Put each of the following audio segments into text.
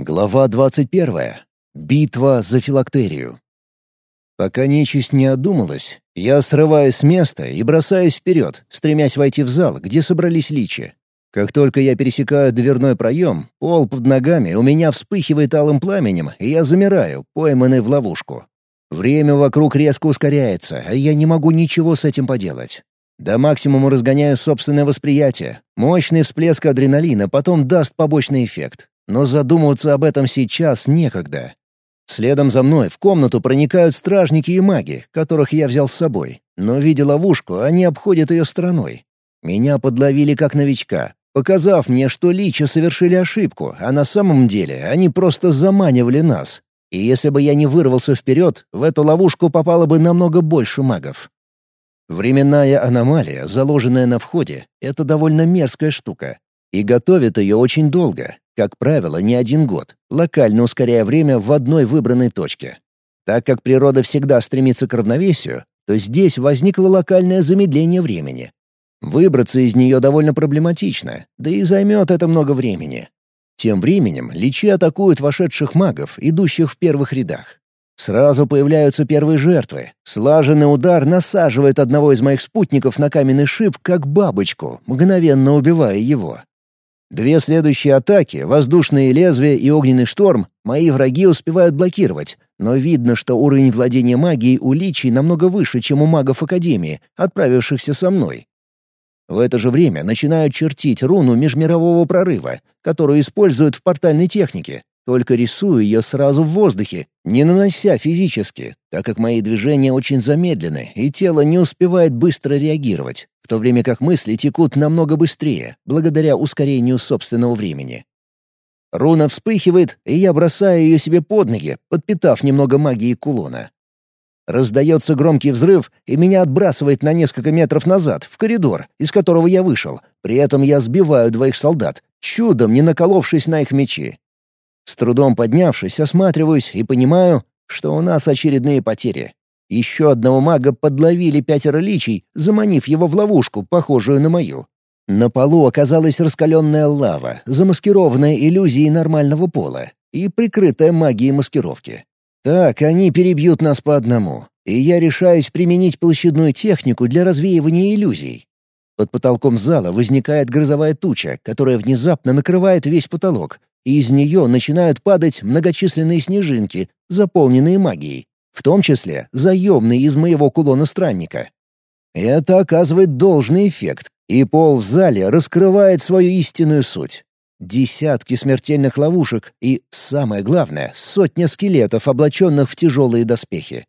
Глава 21. Битва за филактерию. Пока нечисть не одумалась, я срываюсь с места и бросаюсь вперед, стремясь войти в зал, где собрались личи. Как только я пересекаю дверной проем, пол под ногами у меня вспыхивает алым пламенем, и я замираю, пойманный в ловушку. Время вокруг резко ускоряется, а я не могу ничего с этим поделать. До максимума разгоняю собственное восприятие. Мощный всплеск адреналина потом даст побочный эффект. Но задумываться об этом сейчас некогда. Следом за мной в комнату проникают стражники и маги, которых я взял с собой. Но, видя ловушку, они обходят ее стороной. Меня подловили как новичка, показав мне, что личи совершили ошибку, а на самом деле они просто заманивали нас. И если бы я не вырвался вперед, в эту ловушку попало бы намного больше магов. Временная аномалия, заложенная на входе, — это довольно мерзкая штука. И готовят ее очень долго, как правило, не один год, локально ускоряя время в одной выбранной точке. Так как природа всегда стремится к равновесию, то здесь возникло локальное замедление времени. Выбраться из нее довольно проблематично, да и займет это много времени. Тем временем личи атакуют вошедших магов, идущих в первых рядах. Сразу появляются первые жертвы. Слаженный удар насаживает одного из моих спутников на каменный шип, как бабочку, мгновенно убивая его. Две следующие атаки, воздушные лезвия и огненный шторм, мои враги успевают блокировать, но видно, что уровень владения магией у личий намного выше, чем у магов Академии, отправившихся со мной. В это же время начинают чертить руну межмирового прорыва, которую используют в портальной технике, только рисую ее сразу в воздухе, не нанося физически, так как мои движения очень замедлены, и тело не успевает быстро реагировать, в то время как мысли текут намного быстрее, благодаря ускорению собственного времени. Руна вспыхивает, и я бросаю ее себе под ноги, подпитав немного магии кулона. Раздается громкий взрыв, и меня отбрасывает на несколько метров назад, в коридор, из которого я вышел. При этом я сбиваю двоих солдат, чудом не наколовшись на их мечи. С трудом поднявшись, осматриваюсь и понимаю, что у нас очередные потери. Еще одного мага подловили пятеро личий, заманив его в ловушку, похожую на мою. На полу оказалась раскаленная лава, замаскированная иллюзией нормального пола и прикрытая магией маскировки. Так, они перебьют нас по одному, и я решаюсь применить площадную технику для развеивания иллюзий. Под потолком зала возникает грозовая туча, которая внезапно накрывает весь потолок, и из нее начинают падать многочисленные снежинки, заполненные магией, в том числе заемные из моего кулона странника. Это оказывает должный эффект, и пол в зале раскрывает свою истинную суть. Десятки смертельных ловушек и, самое главное, сотня скелетов, облаченных в тяжелые доспехи.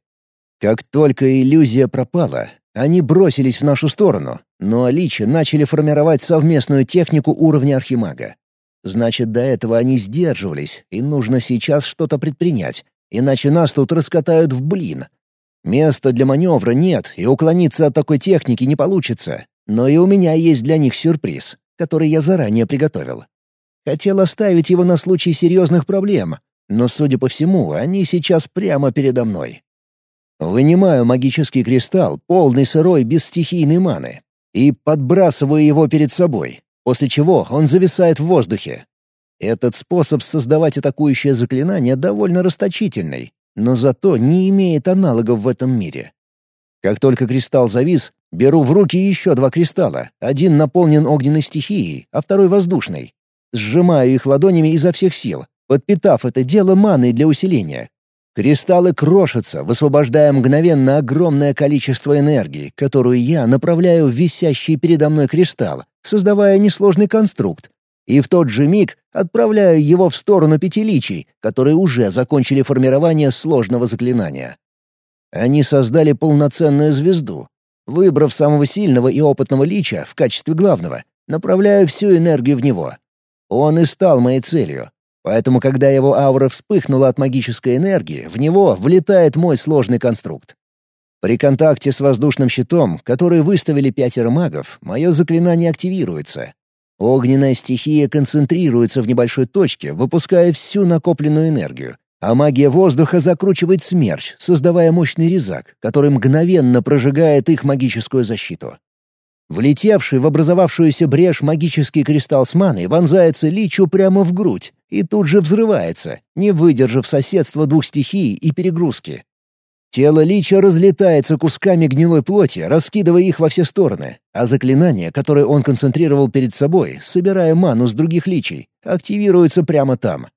Как только иллюзия пропала, они бросились в нашу сторону, но Аличи начали формировать совместную технику уровня архимага. Значит, до этого они сдерживались, и нужно сейчас что-то предпринять, иначе нас тут раскатают в блин. Места для маневра нет, и уклониться от такой техники не получится. Но и у меня есть для них сюрприз, который я заранее приготовил. Хотел оставить его на случай серьезных проблем, но, судя по всему, они сейчас прямо передо мной. Вынимаю магический кристалл, полный сырой, без стихийной маны, и подбрасываю его перед собой, после чего он зависает в воздухе. Этот способ создавать атакующее заклинание довольно расточительный, но зато не имеет аналогов в этом мире. Как только кристалл завис, беру в руки еще два кристалла. Один наполнен огненной стихией, а второй — воздушной. Сжимаю их ладонями изо всех сил, подпитав это дело маной для усиления. Кристаллы крошатся, высвобождая мгновенно огромное количество энергии, которую я направляю в висящий передо мной кристалл, создавая несложный конструкт, и в тот же миг отправляю его в сторону пятиличий, которые уже закончили формирование сложного заклинания. Они создали полноценную звезду. Выбрав самого сильного и опытного лича в качестве главного, направляю всю энергию в него. Он и стал моей целью. Поэтому, когда его аура вспыхнула от магической энергии, в него влетает мой сложный конструкт. При контакте с воздушным щитом, который выставили пятеро магов, мое заклинание активируется. Огненная стихия концентрируется в небольшой точке, выпуская всю накопленную энергию, а магия воздуха закручивает смерч, создавая мощный резак, который мгновенно прожигает их магическую защиту. Влетевший в образовавшуюся брешь магический кристалл с маной вонзается личу прямо в грудь, и тут же взрывается, не выдержав соседства двух стихий и перегрузки. Тело лича разлетается кусками гнилой плоти, раскидывая их во все стороны, а заклинание, которое он концентрировал перед собой, собирая ману с других личей, активируется прямо там.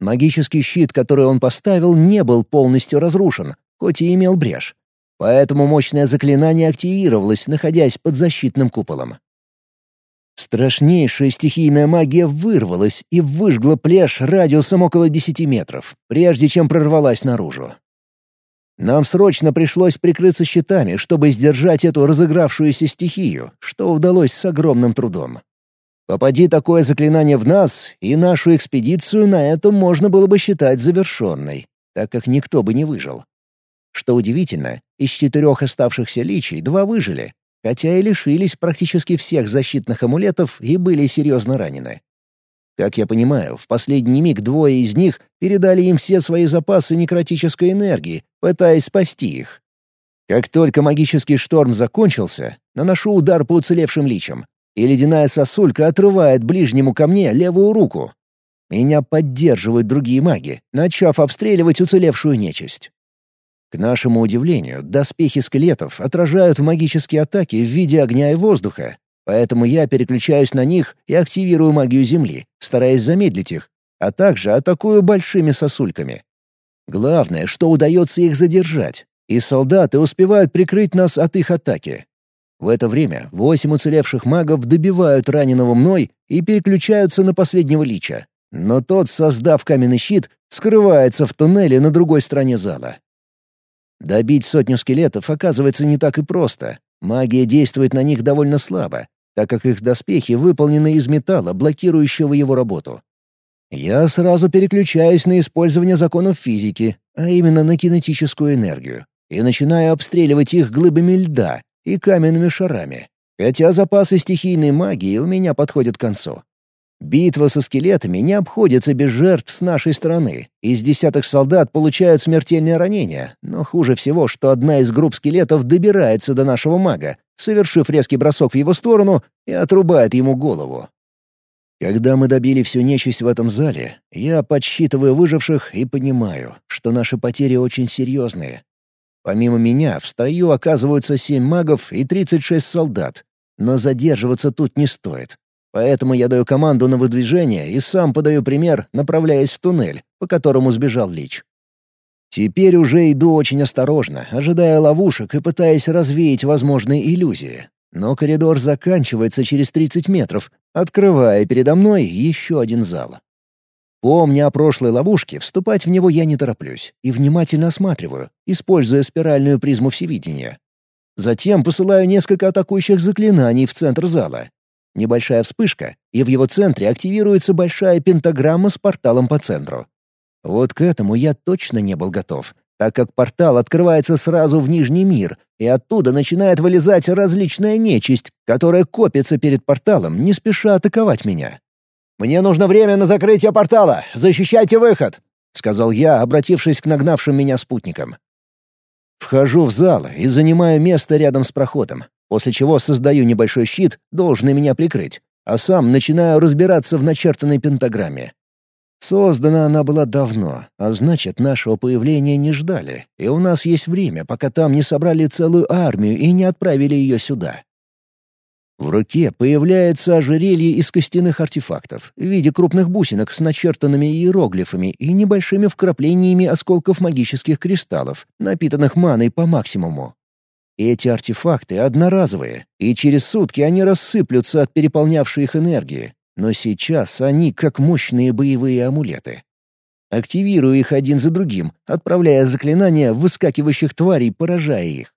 Магический щит, который он поставил, не был полностью разрушен, хоть и имел брешь. Поэтому мощное заклинание активировалось, находясь под защитным куполом. Страшнейшая стихийная магия вырвалась и выжгла пляж радиусом около 10 метров, прежде чем прорвалась наружу. Нам срочно пришлось прикрыться щитами, чтобы сдержать эту разыгравшуюся стихию, что удалось с огромным трудом. Попади такое заклинание в нас, и нашу экспедицию на этом можно было бы считать завершенной, так как никто бы не выжил. Что удивительно, из четырех оставшихся личий два выжили, хотя и лишились практически всех защитных амулетов и были серьезно ранены. Как я понимаю, в последний миг двое из них передали им все свои запасы некротической энергии, пытаясь спасти их. Как только магический шторм закончился, наношу удар по уцелевшим личам, и ледяная сосулька отрывает ближнему ко мне левую руку. Меня поддерживают другие маги, начав обстреливать уцелевшую нечисть. К нашему удивлению, доспехи скелетов отражают магические атаки в виде огня и воздуха, Поэтому я переключаюсь на них и активирую магию Земли, стараясь замедлить их, а также атакую большими сосульками. Главное, что удается их задержать, и солдаты успевают прикрыть нас от их атаки. В это время восемь уцелевших магов добивают раненого мной и переключаются на последнего лича. Но тот, создав каменный щит, скрывается в туннеле на другой стороне зала. Добить сотню скелетов оказывается не так и просто. Магия действует на них довольно слабо, так как их доспехи выполнены из металла, блокирующего его работу. Я сразу переключаюсь на использование законов физики, а именно на кинетическую энергию, и начинаю обстреливать их глыбами льда и каменными шарами, хотя запасы стихийной магии у меня подходят к концу. Битва со скелетами не обходится без жертв с нашей стороны. Из десятых солдат получают смертельные ранения, но хуже всего, что одна из групп скелетов добирается до нашего мага, совершив резкий бросок в его сторону и отрубает ему голову. Когда мы добили всю нечисть в этом зале, я подсчитываю выживших и понимаю, что наши потери очень серьезные. Помимо меня в строю оказываются семь магов и 36 солдат, но задерживаться тут не стоит. Поэтому я даю команду на выдвижение и сам подаю пример, направляясь в туннель, по которому сбежал Лич. Теперь уже иду очень осторожно, ожидая ловушек и пытаясь развеять возможные иллюзии. Но коридор заканчивается через 30 метров, открывая передо мной еще один зал. Помня о прошлой ловушке, вступать в него я не тороплюсь и внимательно осматриваю, используя спиральную призму всевидения. Затем посылаю несколько атакующих заклинаний в центр зала, Небольшая вспышка, и в его центре активируется большая пентаграмма с порталом по центру. Вот к этому я точно не был готов, так как портал открывается сразу в Нижний мир, и оттуда начинает вылезать различная нечисть, которая копится перед порталом, не спеша атаковать меня. «Мне нужно время на закрытие портала! Защищайте выход!» — сказал я, обратившись к нагнавшим меня спутникам. Вхожу в зал и занимаю место рядом с проходом после чего создаю небольшой щит, должный меня прикрыть, а сам начинаю разбираться в начертанной пентаграмме. Создана она была давно, а значит, нашего появления не ждали, и у нас есть время, пока там не собрали целую армию и не отправили ее сюда. В руке появляется ожерелье из костяных артефактов в виде крупных бусинок с начертанными иероглифами и небольшими вкраплениями осколков магических кристаллов, напитанных маной по максимуму. Эти артефакты одноразовые, и через сутки они рассыплются от переполнявшей их энергии, но сейчас они как мощные боевые амулеты. Активирую их один за другим, отправляя заклинания выскакивающих тварей, поражая их.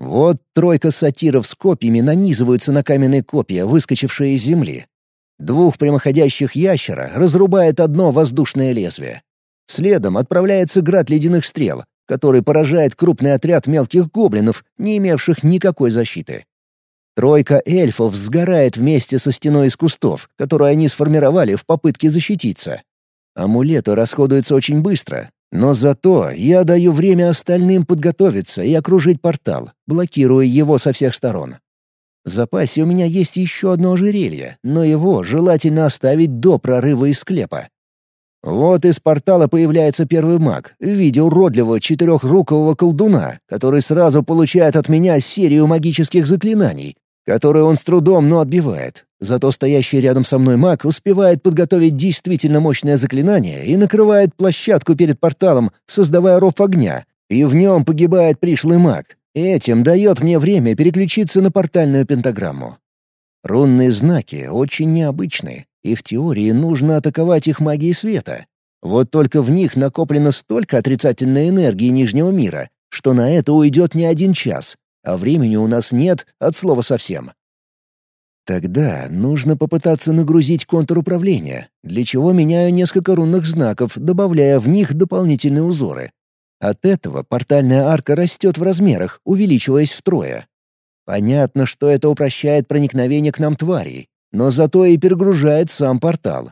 Вот тройка сатиров с копьями нанизываются на каменные копья, выскочившие из земли. Двух прямоходящих ящера разрубает одно воздушное лезвие. Следом отправляется град ледяных стрел, который поражает крупный отряд мелких гоблинов, не имевших никакой защиты. Тройка эльфов сгорает вместе со стеной из кустов, которую они сформировали в попытке защититься. Амулеты расходуются очень быстро, но зато я даю время остальным подготовиться и окружить портал, блокируя его со всех сторон. В запасе у меня есть еще одно ожерелье, но его желательно оставить до прорыва из склепа. Вот из портала появляется первый маг в виде уродливого четырехрукового колдуна, который сразу получает от меня серию магических заклинаний, которые он с трудом, но отбивает. Зато стоящий рядом со мной маг успевает подготовить действительно мощное заклинание и накрывает площадку перед порталом, создавая ров огня. И в нем погибает пришлый маг. Этим дает мне время переключиться на портальную пентаграмму. Рунные знаки очень необычные, и в теории нужно атаковать их магией света. Вот только в них накоплено столько отрицательной энергии Нижнего мира, что на это уйдет не один час, а времени у нас нет от слова совсем. Тогда нужно попытаться нагрузить контур управления, для чего меняю несколько рунных знаков, добавляя в них дополнительные узоры. От этого портальная арка растет в размерах, увеличиваясь втрое. Понятно, что это упрощает проникновение к нам тварей, но зато и перегружает сам портал.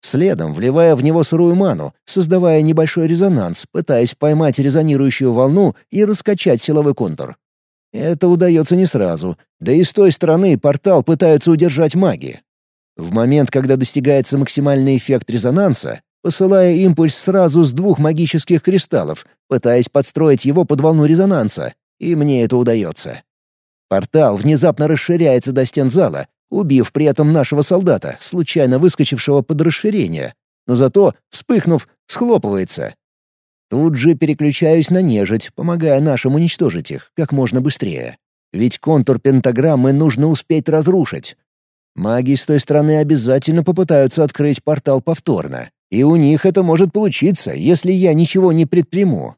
Следом вливая в него сырую ману, создавая небольшой резонанс, пытаясь поймать резонирующую волну и раскачать силовой контур. Это удается не сразу, да и с той стороны портал пытаются удержать маги. В момент, когда достигается максимальный эффект резонанса, посылая импульс сразу с двух магических кристаллов, пытаясь подстроить его под волну резонанса, и мне это удается. Портал внезапно расширяется до стен зала, убив при этом нашего солдата, случайно выскочившего под расширение, но зато, вспыхнув, схлопывается. Тут же переключаюсь на нежить, помогая нашим уничтожить их как можно быстрее. Ведь контур пентаграммы нужно успеть разрушить. Маги с той стороны обязательно попытаются открыть портал повторно. И у них это может получиться, если я ничего не предприму.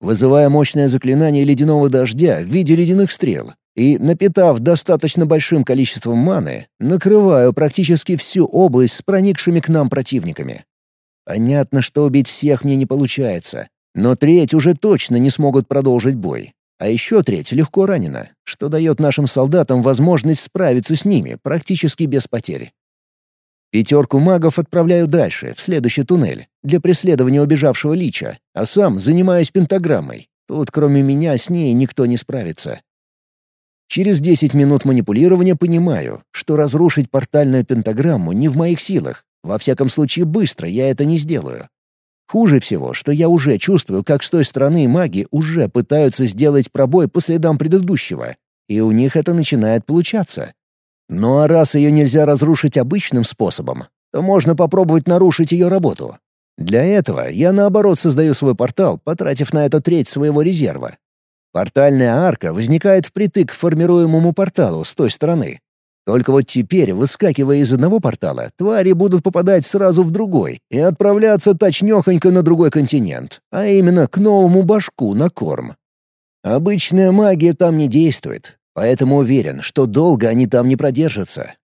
Вызывая мощное заклинание ледяного дождя в виде ледяных стрел и, напитав достаточно большим количеством маны, накрываю практически всю область с проникшими к нам противниками. Понятно, что убить всех мне не получается, но треть уже точно не смогут продолжить бой. А еще треть легко ранена, что дает нашим солдатам возможность справиться с ними практически без потерь. Пятерку магов отправляю дальше, в следующий туннель, для преследования убежавшего лича, а сам занимаюсь пентаграммой. Тут кроме меня с ней никто не справится. Через 10 минут манипулирования понимаю, что разрушить портальную пентаграмму не в моих силах, во всяком случае, быстро я это не сделаю. Хуже всего, что я уже чувствую, как с той стороны маги уже пытаются сделать пробой по следам предыдущего, и у них это начинает получаться. Ну а раз ее нельзя разрушить обычным способом, то можно попробовать нарушить ее работу. Для этого я наоборот создаю свой портал, потратив на это треть своего резерва. Портальная арка возникает впритык к формируемому порталу с той стороны, только вот теперь, выскакивая из одного портала, твари будут попадать сразу в другой и отправляться точнёхонько на другой континент, а именно к новому башку на корм. Обычная магия там не действует, поэтому уверен, что долго они там не продержатся.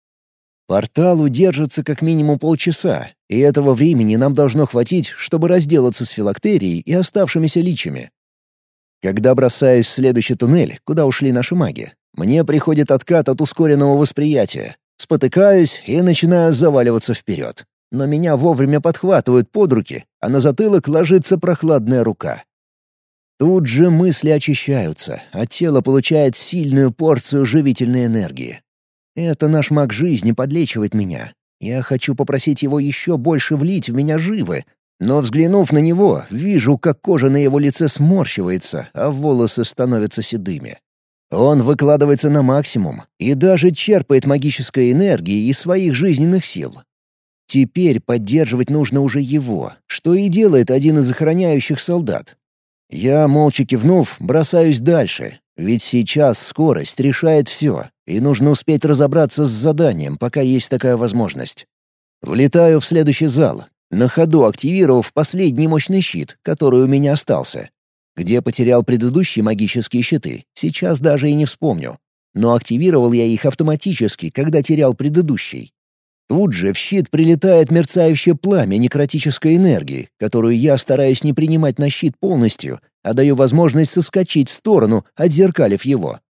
Портал удержится как минимум полчаса, и этого времени нам должно хватить, чтобы разделаться с филактерией и оставшимися личами. Когда бросаюсь в следующий туннель, куда ушли наши маги, мне приходит откат от ускоренного восприятия. Спотыкаюсь и начинаю заваливаться вперед. Но меня вовремя подхватывают под руки, а на затылок ложится прохладная рука. Тут же мысли очищаются, а тело получает сильную порцию живительной энергии. Это наш маг жизни подлечивает меня. Я хочу попросить его еще больше влить в меня живы, но, взглянув на него, вижу, как кожа на его лице сморщивается, а волосы становятся седыми. Он выкладывается на максимум и даже черпает магической энергии из своих жизненных сил. Теперь поддерживать нужно уже его, что и делает один из охраняющих солдат. Я, молча кивнув, бросаюсь дальше, ведь сейчас скорость решает все, и нужно успеть разобраться с заданием, пока есть такая возможность. Влетаю в следующий зал, на ходу активировав последний мощный щит, который у меня остался. Где потерял предыдущие магические щиты, сейчас даже и не вспомню. Но активировал я их автоматически, когда терял предыдущий. Тут же в щит прилетает мерцающее пламя некротической энергии, которую я стараюсь не принимать на щит полностью, а даю возможность соскочить в сторону, отзеркалив его.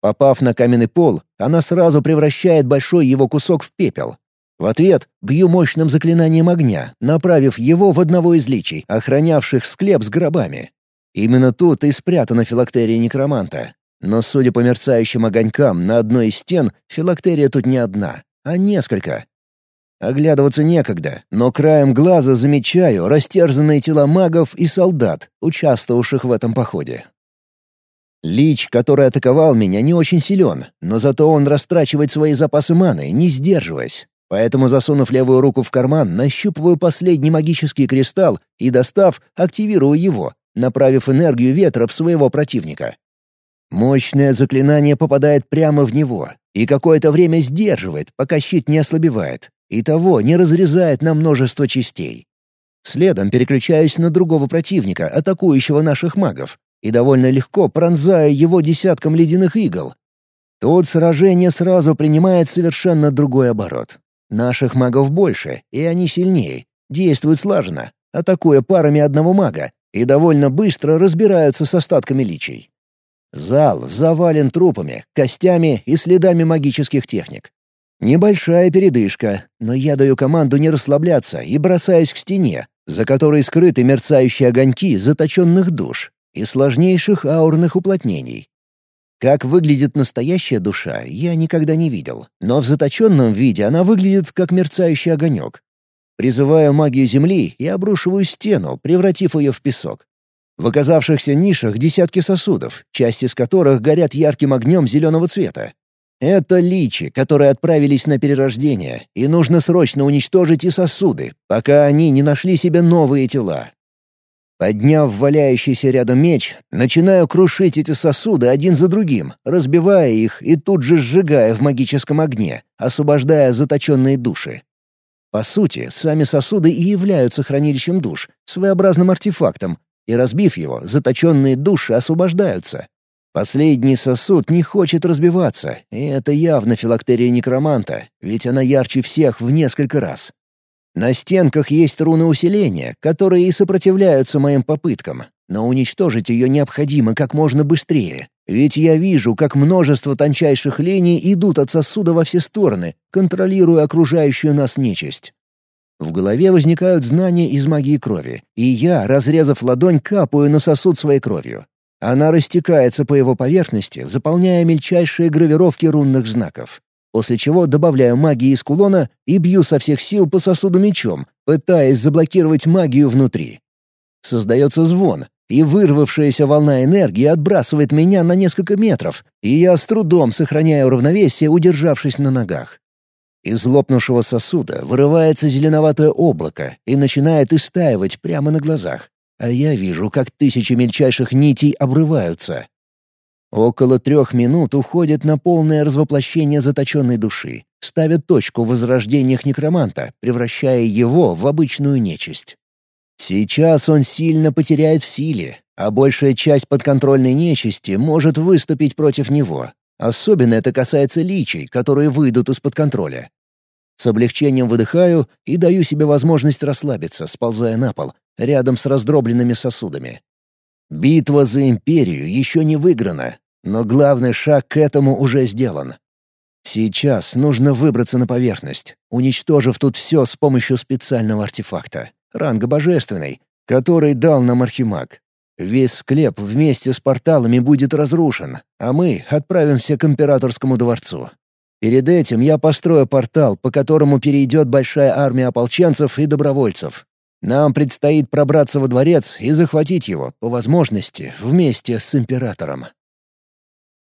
Попав на каменный пол, она сразу превращает большой его кусок в пепел. В ответ бью мощным заклинанием огня, направив его в одного из личей, охранявших склеп с гробами. Именно тут и спрятана филактерия некроманта. Но, судя по мерцающим огонькам на одной из стен, филактерия тут не одна, а несколько. Оглядываться некогда, но краем глаза замечаю растерзанные тела магов и солдат, участвовавших в этом походе. Лич, который атаковал меня, не очень силен, но зато он растрачивает свои запасы маны, не сдерживаясь. Поэтому, засунув левую руку в карман, нащупываю последний магический кристалл и, достав, активирую его, направив энергию ветра в своего противника. Мощное заклинание попадает прямо в него и какое-то время сдерживает, пока щит не ослабевает, и того не разрезает на множество частей. Следом переключаюсь на другого противника, атакующего наших магов, и довольно легко пронзаю его десятком ледяных игл. Тут сражение сразу принимает совершенно другой оборот. Наших магов больше, и они сильнее, действуют слаженно, атакуя парами одного мага, и довольно быстро разбираются с остатками личей. Зал завален трупами, костями и следами магических техник. Небольшая передышка, но я даю команду не расслабляться и бросаюсь к стене, за которой скрыты мерцающие огоньки заточенных душ и сложнейших аурных уплотнений. Как выглядит настоящая душа, я никогда не видел, но в заточенном виде она выглядит как мерцающий огонек. Призываю магию Земли и обрушиваю стену, превратив ее в песок. В оказавшихся нишах десятки сосудов, части из которых горят ярким огнем зеленого цвета. Это личи, которые отправились на перерождение, и нужно срочно уничтожить и сосуды, пока они не нашли себе новые тела. Подняв валяющийся рядом меч, начинаю крушить эти сосуды один за другим, разбивая их и тут же сжигая в магическом огне, освобождая заточенные души. По сути, сами сосуды и являются хранилищем душ, своеобразным артефактом, и разбив его, заточенные души освобождаются. Последний сосуд не хочет разбиваться, и это явно филактерия некроманта, ведь она ярче всех в несколько раз. На стенках есть руны усиления, которые и сопротивляются моим попыткам, но уничтожить ее необходимо как можно быстрее, ведь я вижу, как множество тончайших линий идут от сосуда во все стороны, контролируя окружающую нас нечисть. В голове возникают знания из магии крови, и я, разрезав ладонь, капаю на сосуд своей кровью. Она растекается по его поверхности, заполняя мельчайшие гравировки рунных знаков. После чего добавляю магии из кулона и бью со всех сил по сосуду мечом, пытаясь заблокировать магию внутри. Создается звон, и вырвавшаяся волна энергии отбрасывает меня на несколько метров, и я с трудом сохраняю равновесие, удержавшись на ногах. Из лопнувшего сосуда вырывается зеленоватое облако и начинает истаивать прямо на глазах, а я вижу, как тысячи мельчайших нитей обрываются. Около трех минут уходит на полное развоплощение заточенной души, ставя точку в возрождениях некроманта, превращая его в обычную нечисть. Сейчас он сильно потеряет в силе, а большая часть подконтрольной нечисти может выступить против него, Особенно это касается личей, которые выйдут из-под контроля. С облегчением выдыхаю и даю себе возможность расслабиться, сползая на пол, рядом с раздробленными сосудами. Битва за империю еще не выиграна, но главный шаг к этому уже сделан. Сейчас нужно выбраться на поверхность, уничтожив тут все с помощью специального артефакта, ранга божественный, который дал нам Архимаг. Весь склеп вместе с порталами будет разрушен, а мы отправимся к императорскому дворцу. Перед этим я построю портал, по которому перейдет большая армия ополченцев и добровольцев. Нам предстоит пробраться во дворец и захватить его, по возможности, вместе с императором.